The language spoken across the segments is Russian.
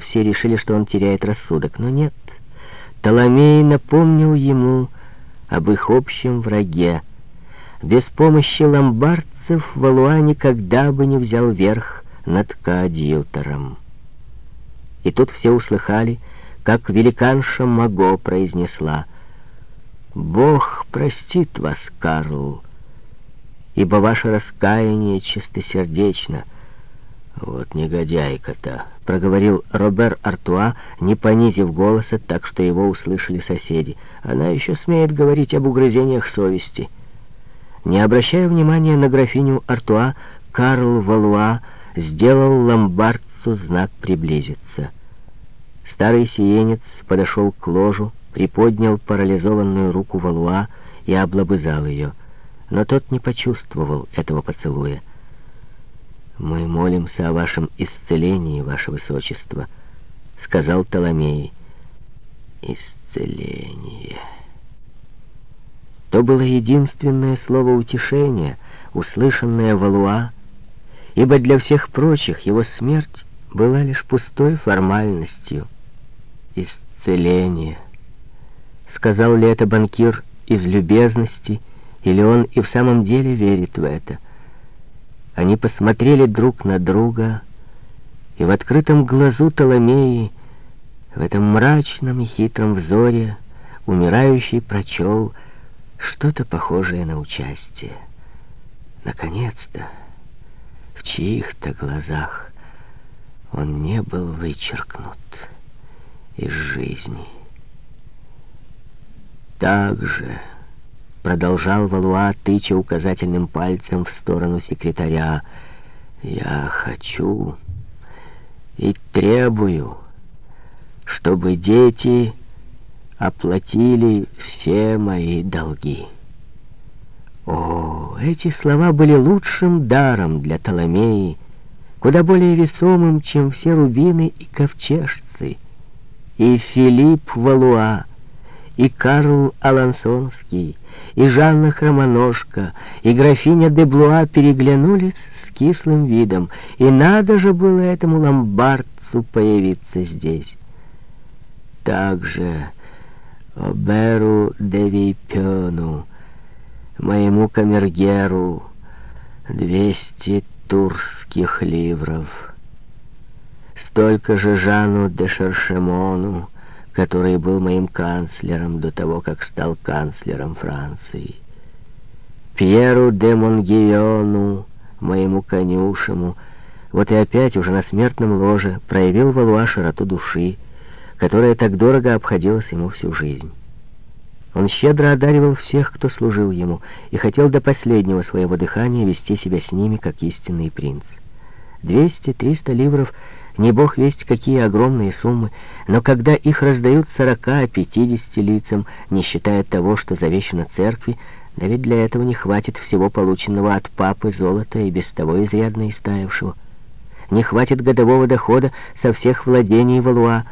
все решили, что он теряет рассудок, но нет. Толомей напомнил ему об их общем враге. Без помощи ломбардцев Валуа никогда бы не взял верх над коадьютором. И тут все услыхали, как великанша Маго произнесла «Бог простит вас, Карл, ибо ваше раскаяние чистосердечно». «Вот негодяйка-то», — проговорил Робер Артуа, не понизив голоса, так что его услышали соседи. «Она еще смеет говорить об угрызениях совести». Не обращая внимания на графиню Артуа, Карл Валуа сделал ломбардцу знак «приблизиться». Старый сиенец подошел к ложу, приподнял парализованную руку Валуа и облобызал ее. Но тот не почувствовал этого поцелуя. «Мы молимся о вашем исцелении, ваше высочество», — сказал Толомей. «Исцеление». То было единственное слово утешения, услышанное Валуа, ибо для всех прочих его смерть была лишь пустой формальностью. «Исцеление». Сказал ли это банкир из любезности, или он и в самом деле верит в это? Они посмотрели друг на друга, и в открытом глазу Толомеи, в этом мрачном и хитром взоре, умирающий прочел что-то похожее на участие. Наконец-то, в чьих-то глазах он не был вычеркнут из жизни. Так же продолжал Валуа, тыча указательным пальцем в сторону секретаря. «Я хочу и требую, чтобы дети оплатили все мои долги». О, эти слова были лучшим даром для Толомеи, куда более весомым, чем все рубины и ковчежцы. И Филипп Валуа, и Карл Алансонский, и Жанна Хромоножка, и графиня де Блуа переглянулись с кислым видом, и надо же было этому ломбардцу появиться здесь. Также Оберу де Вейпену, моему камергеру, двести турских ливров, столько же Жану де Шершемону, который был моим канцлером до того, как стал канцлером Франции. Пьеру де Монгиону, моему конюшему, вот и опять уже на смертном ложе проявил Валуа широту души, которая так дорого обходилась ему всю жизнь. Он щедро одаривал всех, кто служил ему, и хотел до последнего своего дыхания вести себя с ними, как истинный принц. Двести-триста ливров — не бог весть какие огромные суммы, но когда их раздают сорока, пятидесяти лицам, не считая того, что завещено церкви, да ведь для этого не хватит всего полученного от папы золота и без того изрядно истаявшего. Не хватит годового дохода со всех владений Валуа,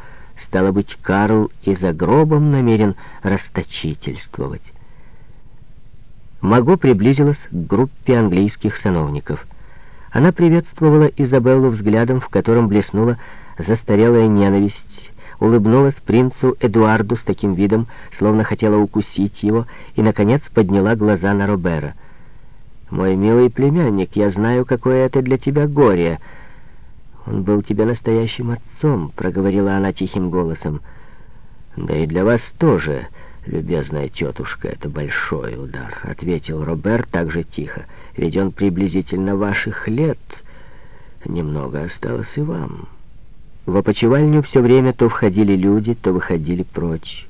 стало быть, Карл и за гробом намерен расточительствовать. Маго приблизилась к группе английских сановников — она приветствовала Изабеллу взглядом, в котором блеснула застарелая ненависть, улыбнулась принцу Эдуарду с таким видом, словно хотела укусить его, и, наконец, подняла глаза на Робера. «Мой милый племянник, я знаю, какое это для тебя горе. Он был тебе настоящим отцом», — проговорила она тихим голосом. «Да и для вас тоже», «Любезная тетушка, это большой удар», — ответил Роберт так же тихо. «Ведь он приблизительно ваших лет. Немного осталось и вам». В опочивальню все время то входили люди, то выходили прочь.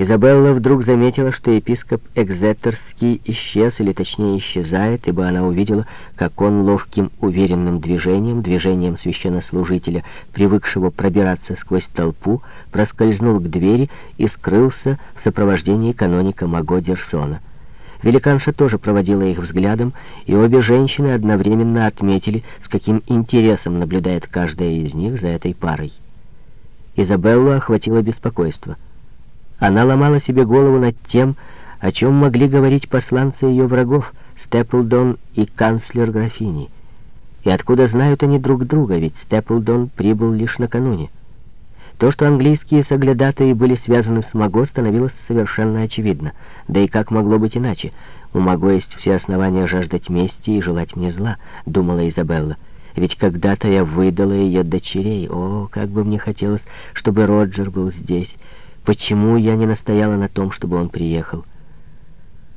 Изабелла вдруг заметила, что епископ Экзетерский исчез, или точнее исчезает, ибо она увидела, как он ловким, уверенным движением, движением священнослужителя, привыкшего пробираться сквозь толпу, проскользнул к двери и скрылся в сопровождении каноника Маго Дерсона. Великанша тоже проводила их взглядом, и обе женщины одновременно отметили, с каким интересом наблюдает каждая из них за этой парой. Изабеллу охватило беспокойство — она ломала себе голову над тем, о чем могли говорить посланцы ее врагов, Степлдон и канцлер графини. И откуда знают они друг друга, ведь Степлдон прибыл лишь накануне. То, что английские соглядатые были связаны с Маго, становилось совершенно очевидно. Да и как могло быть иначе? У Маго есть все основания жаждать мести и желать мне зла, думала Изабелла. Ведь когда-то я выдала ее дочерей. О, как бы мне хотелось, чтобы Роджер был здесь. Почему я не настояла на том, чтобы он приехал?»